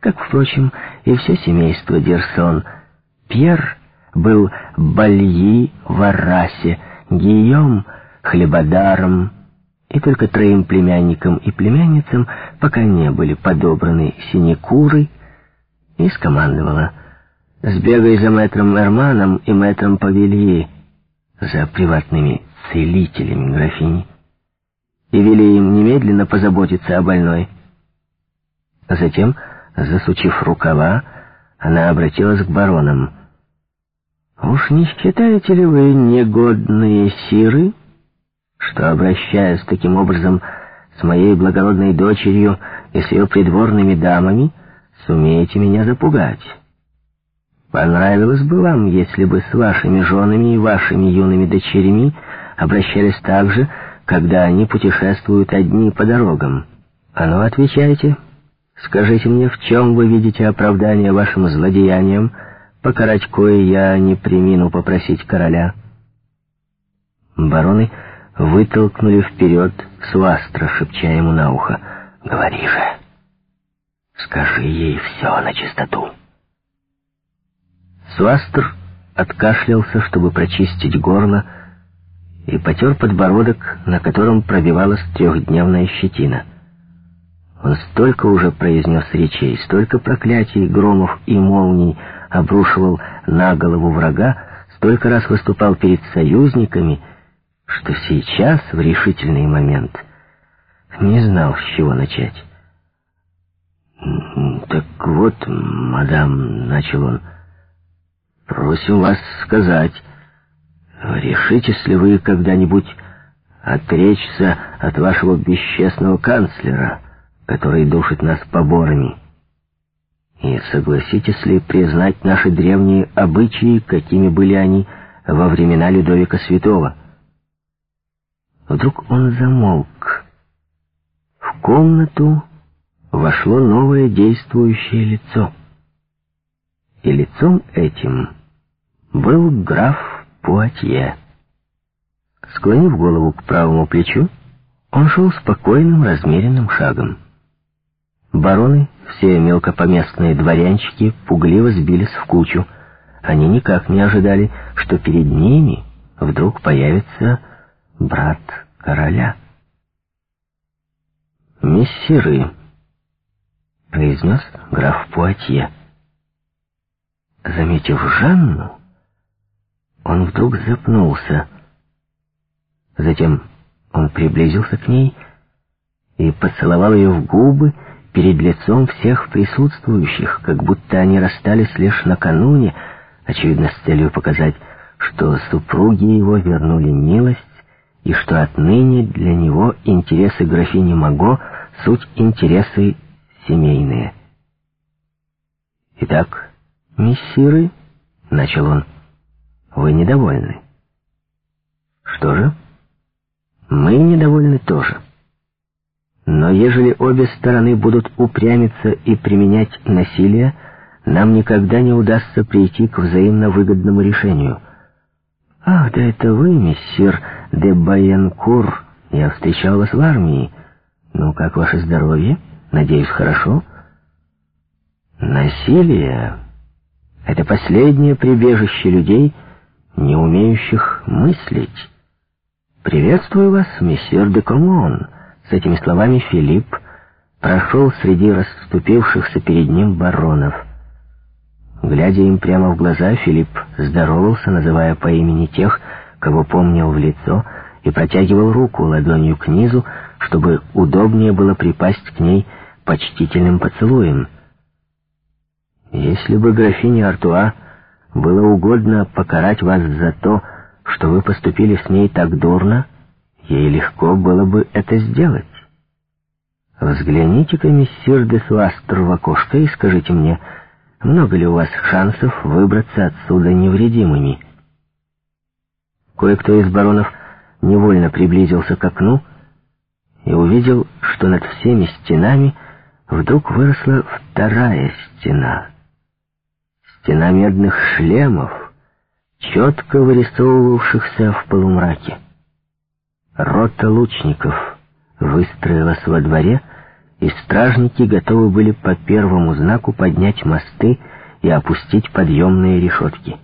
как, впрочем, и все семейство Дерсон. Пьер был бальи в Аррасе, Гийом — хлебодаром, и только троим племянникам и племянницам пока не были подобраны синекуры, и скомандовала «Сбегай за мэтром Эрманом и мэтром Павельи, за приватными целителями графини, и вели им немедленно позаботиться о больной». Затем, засучив рукава, она обратилась к баронам. «Уж не считаете ли вы негодные сиры?» что, обращаясь таким образом с моей благородной дочерью и с ее придворными дамами, сумеете меня запугать. Понравилось бы вам, если бы с вашими женами и вашими юными дочерями обращались так же, когда они путешествуют одни по дорогам. А ну, отвечайте. Скажите мне, в чем вы видите оправдание вашим злодеяниям, покарать кое я не примину попросить короля?» Бароны вытолкнули вперед Суастра, шепча ему на ухо. «Говори же! Скажи ей все на чистоту!» Суастр откашлялся, чтобы прочистить горло, и потер подбородок, на котором пробивалась трехдневная щетина. Он столько уже произнес речей, столько проклятий, громов и молний обрушивал на голову врага, столько раз выступал перед союзниками — что сейчас, в решительный момент, не знал, с чего начать. «Так вот, мадам», — начал он, — «просим вас сказать, решитесь ли вы когда-нибудь отречься от вашего бесчестного канцлера, который душит нас поборами?» И согласитесь ли признать наши древние обычаи, какими были они во времена Людовика Святого? Вдруг он замолк. В комнату вошло новое действующее лицо. И лицом этим был граф Пуатье. Склонив голову к правому плечу, он шел спокойным, размеренным шагом. Бароны, все мелкопоместные дворянчики, пугливо сбились в кучу. Они никак не ожидали, что перед ними вдруг появится брат короля. «Мессиры», — произнес граф Пуатье. Заметив Жанну, он вдруг запнулся. Затем он приблизился к ней и поцеловал ее в губы перед лицом всех присутствующих, как будто они расстались лишь накануне, очевидно, с целью показать, что супруги его вернули милость и что отныне для него интересы графини Маго — суть интересы семейные. «Итак, мессиры», — начал он, — «вы недовольны». «Что же?» «Мы недовольны тоже». Но ежели обе стороны будут упрямиться и применять насилие, нам никогда не удастся прийти к взаимно выгодному решению. «Ах, да это вы, мессир де Байенкур. Я встречал вас в армии. Ну, как ваше здоровье? Надеюсь, хорошо?» «Насилие — это последнее прибежище людей, не умеющих мыслить. Приветствую вас, мессир де Комон». С этими словами Филипп прошел среди расступившихся перед ним баронов — Глядя им прямо в глаза, Филипп здоровался, называя по имени тех, кого помнил в лицо, и протягивал руку ладонью к низу, чтобы удобнее было припасть к ней почтительным поцелуем. «Если бы графине Артуа было угодно покарать вас за то, что вы поступили с ней так дурно, ей легко было бы это сделать. Взгляните-ка, мессир де Суастр, в окошко и скажите мне, — много ли у вас шансов выбраться отсюда невредимыми? Кое-кто из баронов невольно приблизился к окну и увидел, что над всеми стенами вдруг выросла вторая стена. Стена медных шлемов, четко вырисовывавшихся в полумраке. Рота лучников выстроилась во дворе и стражники готовы были по первому знаку поднять мосты и опустить подъемные решетки.